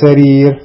سرير.